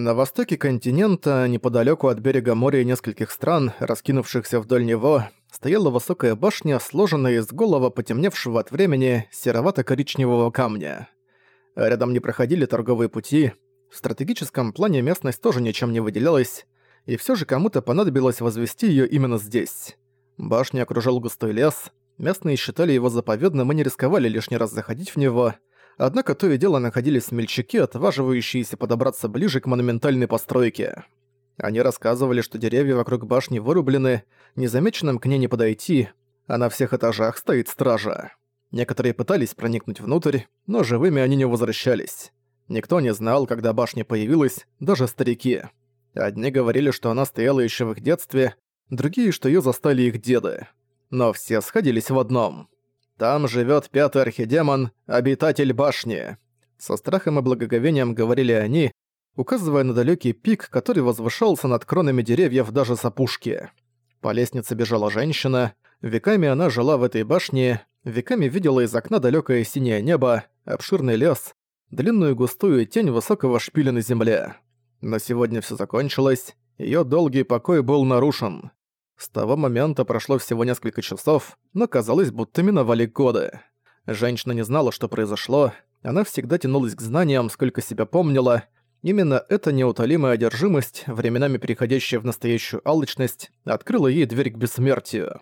На востоке континента, неподалеку от берега моря нескольких стран, раскинувшихся вдоль него, стояла высокая башня, сложенная из голого, потемневшего от времени, серовато-коричневого камня. Рядом не проходили торговые пути, в стратегическом плане местность тоже ничем не выделялась, и все же кому-то понадобилось возвести ее именно здесь. Башню окружал густой лес, местные считали его заповедным и не рисковали лишний раз заходить в него, однако то и дело находились смельчаки, отваживающиеся подобраться ближе к монументальной постройке. Они рассказывали, что деревья вокруг башни вырублены, незамеченным к ней не подойти, а на всех этажах стоит стража. Некоторые пытались проникнуть внутрь, но живыми они не возвращались. Никто не знал, когда башня появилась, даже старики. Одни говорили, что она стояла еще в их детстве, другие, что ее застали их деды. Но все сходились в одном. Там живет пятый архидемон, обитатель башни. Со страхом и благоговением говорили они, указывая на далекий пик, который возвышался над кронами деревьев даже с опушки. По лестнице бежала женщина, веками она жила в этой башне, веками видела из окна далекое синее небо, обширный лес, длинную густую тень высокого шпиля на земле. Но сегодня все закончилось, ее долгий покой был нарушен. С того момента прошло всего несколько часов, но казалось, будто миновали годы. Женщина не знала, что произошло, она всегда тянулась к знаниям, сколько себя помнила. Именно эта неутолимая одержимость, временами переходящая в настоящую алчность, открыла ей дверь к бессмертию.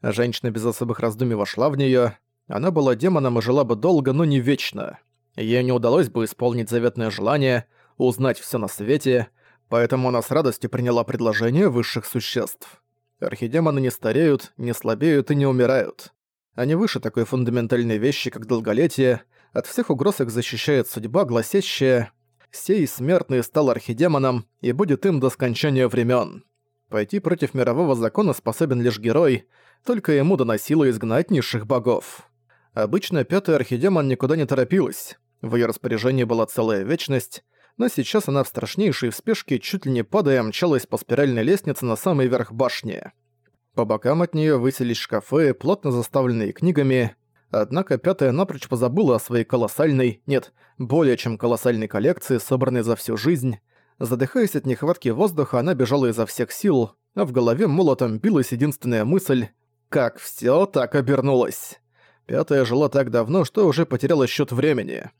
Женщина без особых раздумий вошла в нее. Она была демоном и жила бы долго, но не вечно. Ей не удалось бы исполнить заветное желание — узнать все на свете, поэтому она с радостью приняла предложение высших существ. Архидемоны не стареют, не слабеют и не умирают. Они выше такой фундаментальной вещи, как долголетие, от всех угроз их защищает судьба, гласящая «Сей смертный стал архидемоном и будет им до скончания времен. Пойти против мирового закона способен лишь герой, только ему дана сила изгнать низших богов. Обычно пятый архидемон никуда не торопилась. В ее распоряжении была целая вечность, но сейчас она в страшнейшей спешке, чуть ли не падая, мчалась по спиральной лестнице на самый верх башни. По бокам от нее высились шкафы, плотно заставленные книгами, однако пятая напрочь позабыла о своей колоссальной, нет, более чем колоссальной коллекции, собранной за всю жизнь. Задыхаясь от нехватки воздуха, она бежала изо всех сил, а в голове молотом билась единственная мысль «Как всё так обернулось!». Пятая жила так давно, что уже потеряла счёт времени.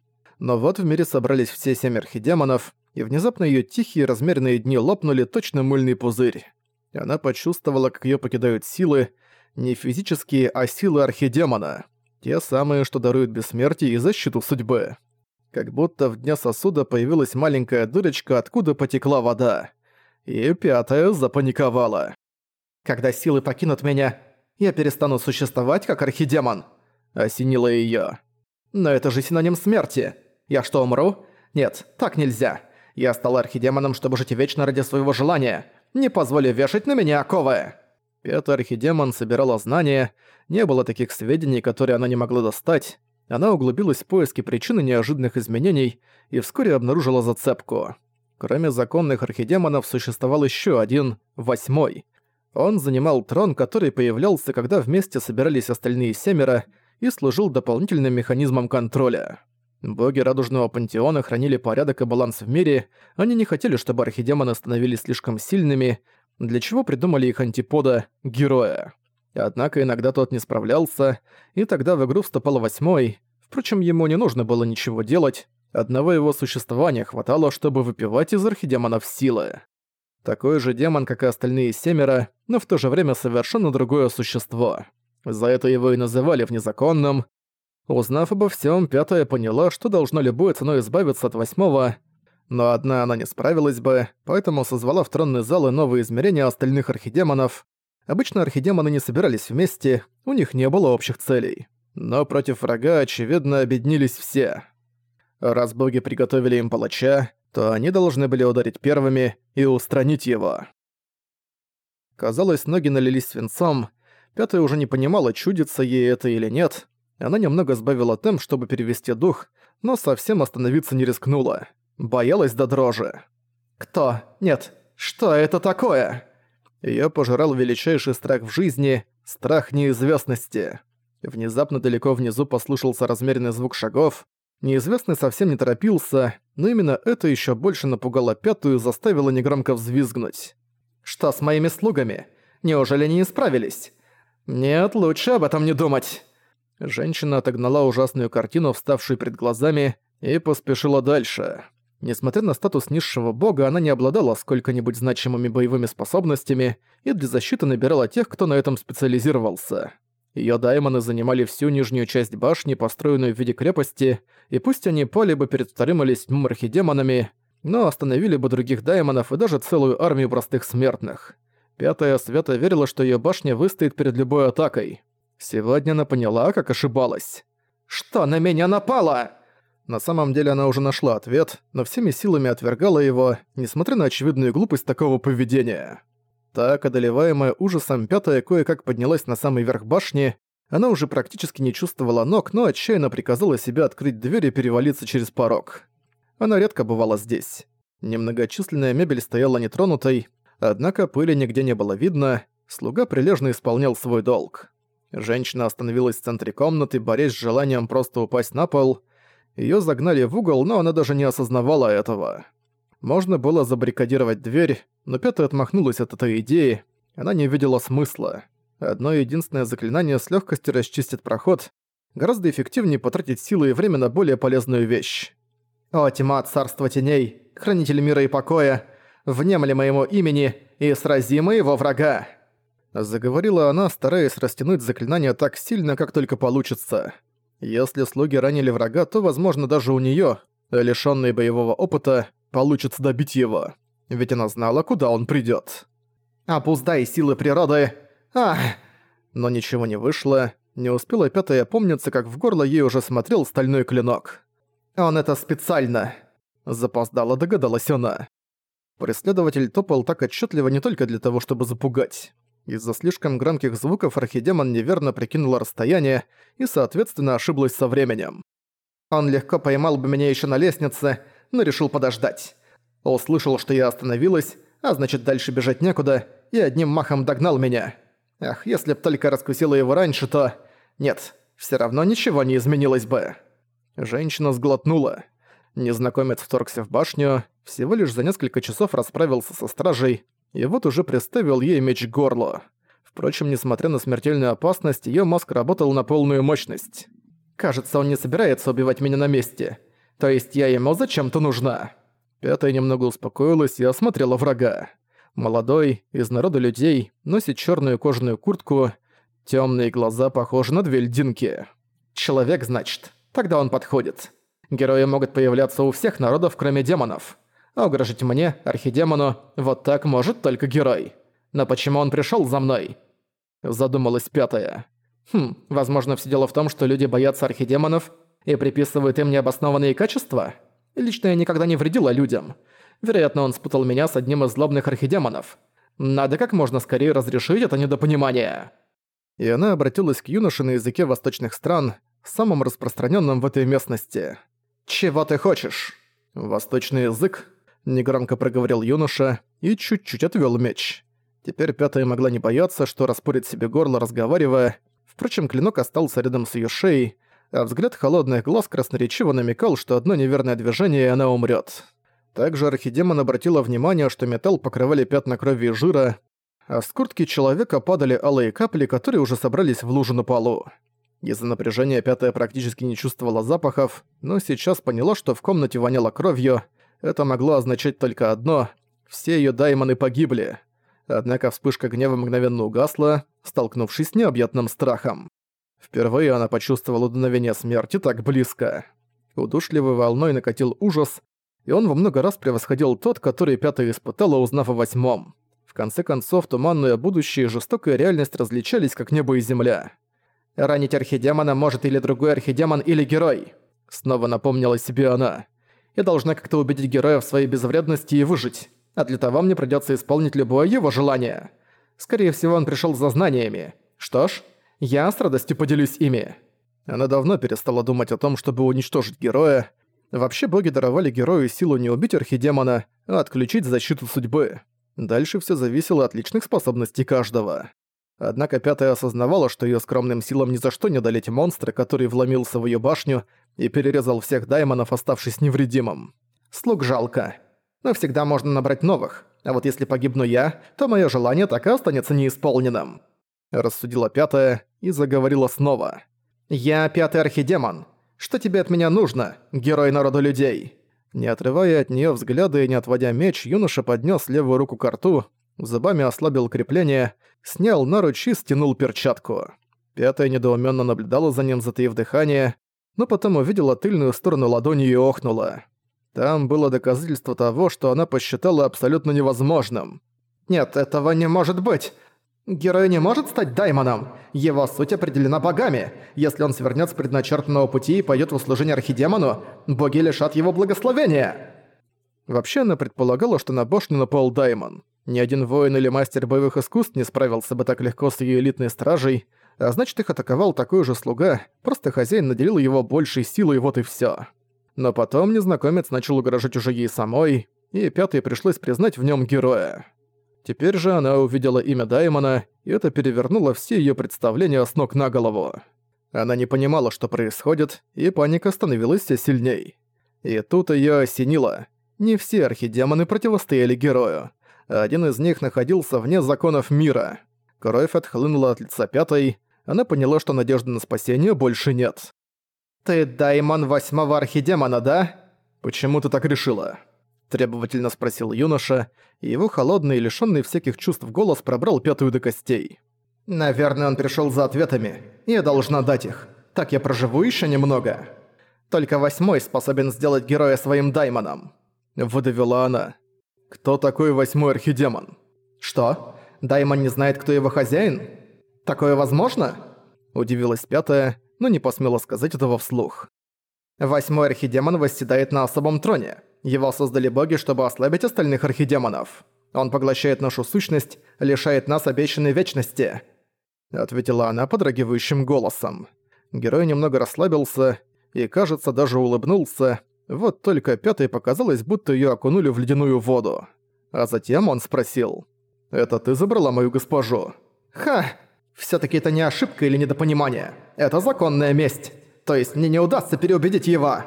Но вот в мире собрались все семь архидемонов, и внезапно её тихие размеренные дни лопнули точно мыльный пузырь. Она почувствовала, как её покидают силы, не физические, а силы архидемона. Те самые, что даруют бессмертие и защиту судьбы. Как будто в дне сосуда появилась маленькая дырочка, откуда потекла вода. И пятая запаниковала. «Когда силы покинут меня, я перестану существовать как архидемон», — осенила её. «Но это же синоним смерти. Я что, умру? Нет, так нельзя. Я стал архидемоном, чтобы жить вечно ради своего желания. Не позволю вешать на меня оковы. Пятый архидемон собирала знания, не было таких сведений, которые она не могла достать. Она углубилась в поиски причины неожиданных изменений и вскоре обнаружила зацепку. Кроме законных архидемонов существовал еще один, восьмой. Он занимал трон, который появлялся, когда вместе собирались остальные семеро, и служил дополнительным механизмом контроля. Боги Радужного Пантеона хранили порядок и баланс в мире, они не хотели, чтобы архидемоны становились слишком сильными, для чего придумали их антипода — героя. Однако иногда тот не справлялся, и тогда в игру вступал восьмой. Впрочем, ему не нужно было ничего делать, одного его существования хватало, чтобы выпивать из архидемонов силы. Такой же демон, как и остальные семеро, но в то же время совершенно другое существо. За это его и называли внезаконным, Узнав обо всем, пятая поняла, что должна любой ценой избавиться от восьмого, но одна она не справилась бы, поэтому созвала в тронный зал и новые измерения остальных архидемонов. Обычно архидемоны не собирались вместе, у них не было общих целей. Но против врага, очевидно, объединились все. Раз боги приготовили им палача, то они должны были ударить первыми и устранить его. Казалось, ноги налились свинцом, пятая уже не понимала, чудится ей это или нет, она немного сбавила темп, чтобы перевести дух, но совсем остановиться не рискнула. Боялась до дрожи. «Кто? Нет. Что это такое?» Её пожирал величайший страх в жизни — страх неизвестности. Внезапно далеко внизу послышался размеренный звук шагов. Неизвестный совсем не торопился, но именно это еще больше напугало пятую и заставило негромко взвизгнуть. «Что с моими слугами? Неужели не исправились?» «Нет, лучше об этом не думать!» Женщина отогнала ужасную картину, вставшую перед глазами, и поспешила дальше. Несмотря на статус низшего бога, она не обладала сколько-нибудь значимыми боевыми способностями и для защиты набирала тех, кто на этом специализировался. Её даймоны занимали всю нижнюю часть башни, построенную в виде крепости, и пусть они пали бы перед вторым или седьмым архидемонами, но остановили бы других даймонов и даже целую армию простых смертных. Пятая свято верила, что её башня выстоит перед любой атакой. Сегодня она поняла, как ошибалась. «Что на меня напало?» На самом деле она уже нашла ответ, но всеми силами отвергала его, несмотря на очевидную глупость такого поведения. Так, одолеваемая ужасом, пятая кое-как поднялась на самый верх башни. Она уже практически не чувствовала ног, но отчаянно приказала себе открыть дверь и перевалиться через порог. Она редко бывала здесь. Немногочисленная мебель стояла нетронутой, однако пыли нигде не было видно, слуга прилежно исполнял свой долг. Женщина остановилась в центре комнаты, борясь с желанием просто упасть на пол. Её загнали в угол, но она даже не осознавала этого. Можно было забаррикадировать дверь, но Пятая отмахнулась от этой идеи. Она не видела смысла. Одно единственное заклинание с легкостью расчистит проход. Гораздо эффективнее потратить силы и время на более полезную вещь. «О, тьма царства теней, хранитель мира и покоя, внемли моему имени и срази моего врага!» Заговорила она, стараясь растянуть заклинание так сильно, как только получится. Если слуги ранили врага, то, возможно, даже у неё, лишённой боевого опыта, получится добить его. Ведь она знала, куда он придёт. «Опуздай силы природы! Ах!» Но ничего не вышло. Не успела пятая помниться, как в горло ей уже смотрел стальной клинок. «Он это специально!» Запоздала, догадалась она. Преследователь топал так отчетливо не только для того, чтобы запугать. Из-за слишком громких звуков архидемон неверно прикинула расстояние и, соответственно, ошиблась со временем. Он легко поймал бы меня еще на лестнице, но решил подождать. Услышал, что я остановилась, а значит дальше бежать некуда, и одним махом догнал меня. Ах, если б только раскусила его раньше, то... Нет, все равно ничего не изменилось бы. Женщина сглотнула. Незнакомец вторгся в башню, всего лишь за несколько часов расправился со стражей, и вот уже приставил ей меч к. Впрочем, несмотря на смертельную опасность, её мозг работал на полную мощность. «Кажется, он не собирается убивать меня на месте. То есть я ему зачем-то нужна?» Пятая немного успокоилась и осмотрела врага. Молодой, из народа людей, носит черную кожаную куртку, темные глаза похожи на две льдинки. Человек, значит. Тогда он подходит. Герои могут появляться у всех народов, кроме демонов. А угрожать мне, архидемону, вот так может только герой. Но почему он пришел за мной? Задумалась пятая. Хм, возможно, все дело в том, что люди боятся архидемонов и приписывают им необоснованные качества? Лично я никогда не вредила людям. Вероятно, он спутал меня с одним из злобных архидемонов. Надо как можно скорее разрешить это недопонимание. И она обратилась к юноше на языке восточных стран, самым распространенным в этой местности. «Чего ты хочешь?» «Восточный язык?» – негромко проговорил юноша и чуть-чуть отвел меч. Теперь пятая могла не бояться, что распорит себе горло, разговаривая. Впрочем, клинок остался рядом с ее шеей, а взгляд холодных глаз красноречиво намекал, что одно неверное движение, и она умрет. Также архидемон обратила внимание, что металл покрывали пятна крови и жира, а с куртки человека падали алые капли, которые уже собрались в лужу на полу. Из-за напряжения пятая практически не чувствовала запахов, но сейчас поняла, что в комнате воняло кровью. Это могло означать только одно – все ее даймоны погибли. Однако вспышка гнева мгновенно угасла, столкнувшись с необъятным страхом. Впервые она почувствовала дуновение смерти так близко. Удушливой волной накатил ужас, и он во много раз превосходил тот, который пятая испытала, узнав о восьмом. В конце концов, туманное будущее и жестокая реальность различались, как небо и земля. «Ранить архидемона может или другой архидемон, или герой», — снова напомнила себе она. «Я должна как-то убедить героя в своей безвредности и выжить, а для того мне придётся исполнить любое его желание. Скорее всего, он пришёл за знаниями. Что ж, я с радостью поделюсь ими». Она давно перестала думать о том, чтобы уничтожить героя. Вообще боги даровали герою силу не убить архидемона, а отключить защиту судьбы. Дальше все зависело от личных способностей каждого. Однако Пятая осознавала, что её скромным силам ни за что не одолеть монстра, который вломился в её башню и перерезал всех даймонов, оставшись невредимым. Слуг жалко. Но всегда можно набрать новых. А вот если погибну я, то моё желание так и останется неисполненным. Рассудила Пятая и заговорила снова. «Я Пятый Архидемон. Что тебе от меня нужно, герой народа людей?» Не отрывая от неё взгляда и не отводя меч, юноша поднёс левую руку к рту, зубами ослабил крепление, снял наруч и стянул перчатку. Пятая недоуменно наблюдала за ним, затаив дыхание, но потом увидела тыльную сторону ладони и охнула. Там было доказательство того, что она посчитала абсолютно невозможным. «Нет, этого не может быть! Герой не может стать даймоном! Его суть определена богами! Если он свернет с предначертанного пути и пойдет в услужение архидемону, боги лишат его благословения!» Вообще она предполагала, что на башню напал даймон. Ни один воин или мастер боевых искусств не справился бы так легко с ее элитной стражей, а значит их атаковал такой же слуга, просто хозяин наделил его большей силой, вот и всё. Но потом незнакомец начал угрожать уже ей самой, и пятой пришлось признать в нем героя. Теперь же она увидела имя Даймона, и это перевернуло все ее представления с ног на голову. Она не понимала, что происходит, и паника становилась все сильней. И тут ее осенило. Не все архидемоны противостояли герою. Один из них находился вне законов мира. Кровь отхлынула от лица пятой, она поняла, что надежды на спасение больше нет. «Ты даймон восьмого архидемона, да?» «Почему ты так решила?» Требовательно спросил юноша, и его холодный и лишённый всяких чувств голос пробрал пятую до костей. «Наверное, он пришёл за ответами. Я должна дать их. Так я проживу ещё немного. Только восьмой способен сделать героя своим даймоном». Выдавила она. «Кто такой восьмой архидемон?» «Что? Даймон не знает, кто его хозяин? Такое возможно?» Удивилась пятая, но не посмела сказать этого вслух. «Восьмой архидемон восседает на особом троне. Его создали боги, чтобы ослабить остальных архидемонов. Он поглощает нашу сущность, лишает нас обещанной вечности», — ответила она подрагивающим голосом. Герой немного расслабился и, кажется, даже улыбнулся, вот только пятой показалось, будто её окунули в ледяную воду. А затем он спросил. «Это ты забрала мою госпожу?» «Ха! Всё-таки это не ошибка или недопонимание. Это законная месть. То есть мне не удастся переубедить его!»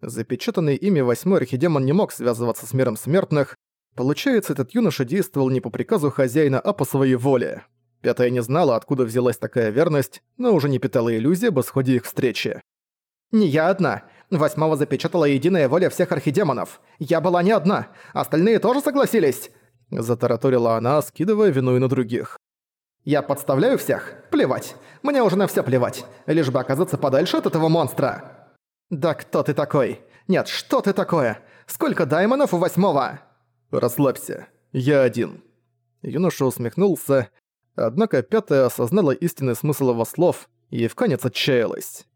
Запечатанный ими восьмой архидемон не мог связываться с миром смертных. Получается, этот юноша действовал не по приказу хозяина, а по своей воле. Пятая не знала, откуда взялась такая верность, но уже не питала иллюзии об исходе их встречи. «Не я одна. Восьмого запечатала единая воля всех архидемонов. Я была не одна. Остальные тоже согласились?» Затараторила она, скидывая вину и на других. «Я подставляю всех? Плевать. Мне уже на всё плевать. Лишь бы оказаться подальше от этого монстра». «Да кто ты такой? Нет, что ты такое? Сколько даймонов у восьмого?» «Расслабься. Я один». Юноша усмехнулся, однако пятая осознала истинный смысл его слов и в конец отчаялась.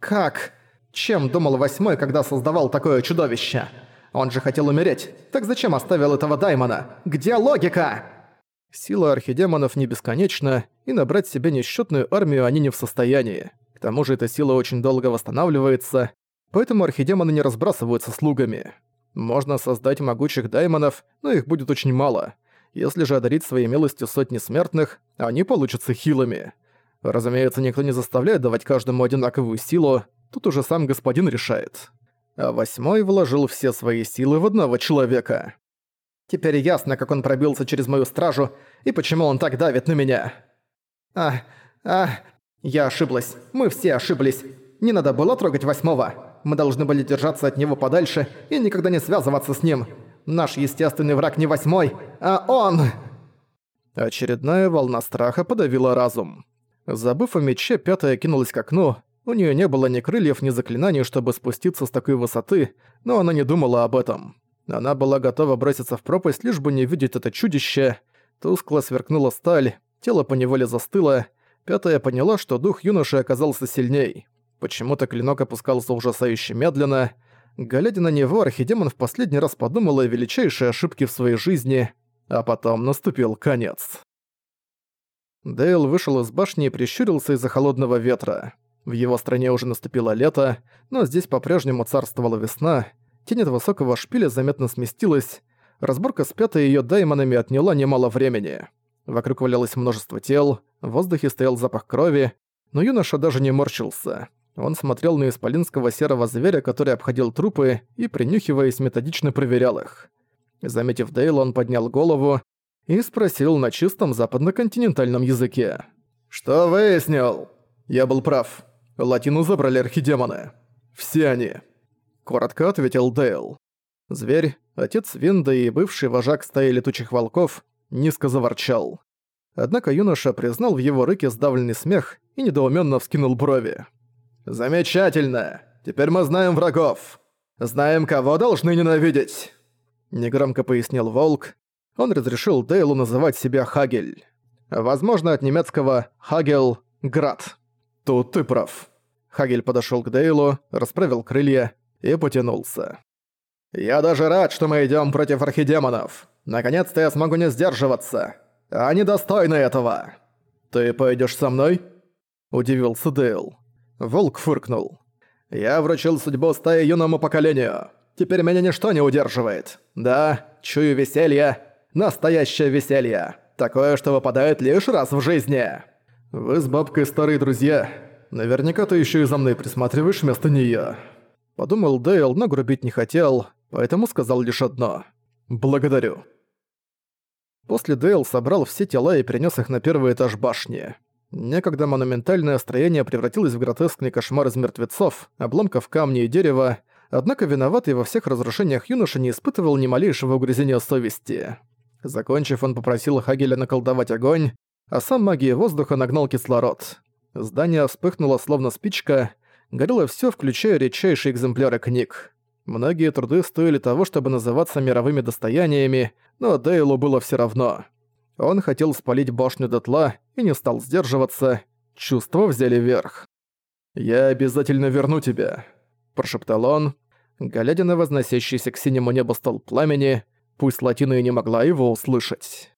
«Как?» Чем думал восьмой, когда создавал такое чудовище? Он же хотел умереть. Так зачем оставил этого Даймона? Где логика? Сила архидемонов не бесконечна, и набрать себе несчетную армию они не в состоянии. К тому же эта сила очень долго восстанавливается, поэтому архидемоны не разбрасываются слугами. Можно создать могучих даймонов, но их будет очень мало. Если же одарить своей милостью сотни смертных, они получатся хилыми. Разумеется, никто не заставляет давать каждому одинаковую силу, Тут уже сам господин решает. А восьмой вложил все свои силы в одного человека. Теперь ясно, как он пробился через мою стражу и почему он так давит на меня. А, а, я ошиблась. Мы все ошиблись. Не надо было трогать восьмого. Мы должны были держаться от него подальше и никогда не связываться с ним. Наш естественный враг не восьмой, а он!» Очередная волна страха подавила разум. Забыв о мече, пятая кинулась к окну, у нее не было ни крыльев, ни заклинаний, чтобы спуститься с такой высоты, но она не думала об этом. Она была готова броситься в пропасть, лишь бы не видеть это чудище. Тускло сверкнула сталь, тело поневоле застыло. Пятая поняла, что дух юноши оказался сильней. Почему-то клинок опускался ужасающе медленно. Глядя на него, архидемон в последний раз подумал о величайшей ошибке в своей жизни, а потом наступил конец. Дейл вышел из башни и прищурился из-за холодного ветра. В его стране уже наступило лето, но здесь по-прежнему царствовала весна, тень от высокого шпиля заметно сместилась, разборка с пятой её даймонами отняла немало времени. Вокруг валялось множество тел, в воздухе стоял запах крови, но юноша даже не морщился. Он смотрел на исполинского серого зверя, который обходил трупы и, принюхиваясь, методично проверял их. Заметив Дейла, он поднял голову и спросил на чистом западно-континентальном языке. «Что выяснил?» «Я был прав. Латину забрали архидемоны. Все они». Коротко ответил Дейл. Зверь, отец Винда и бывший вожак стаи летучих волков, низко заворчал. Однако юноша признал в его рыке сдавленный смех и недоуменно вскинул брови. «Замечательно! Теперь мы знаем врагов! Знаем, кого должны ненавидеть!» Негромко пояснил Волк. Он разрешил Дейлу называть себя Хагель. Возможно, от немецкого «Хагел» — «Град». «Тут ты прав». Хагель подошёл к Дейлу, расправил крылья и потянулся. «Я даже рад, что мы идём против архидемонов. Наконец-то я смогу не сдерживаться. Они достойны этого». «Ты пойдёшь со мной?» – удивился Дейл. Волк фыркнул. «Я вручил судьбу стаи юному поколению. Теперь меня ничто не удерживает. Да, чую веселье. Настоящее веселье. Такое, что выпадает лишь раз в жизни. Вы с бабкой старые друзья. Наверняка ты ещё и за мной присматриваешь вместо неё». Подумал Дейл, но грубить не хотел, поэтому сказал лишь одно. «Благодарю». После Дейл собрал все тела и перенес их на первый этаж башни. Некогда монументальное строение превратилось в гротескный кошмар из мертвецов, обломков камня и дерева, однако виноватый во всех разрушениях юноша не испытывал ни малейшего угрызения совести. Закончив, он попросил Хагеля наколдовать огонь, а сам магией воздуха нагнал кислород. Здание вспыхнуло словно спичка, горело все, включая редчайшие экземпляры книг. Многие труды стоили того, чтобы называться мировыми достояниями, но Дейлу было все равно. Он хотел спалить башню дотла и не стал сдерживаться. Чувства взяли верх. «Я обязательно верну тебя», – прошептал он, глядя на возносящийся к синему небу стол пламени, пусть Латина и не могла его услышать.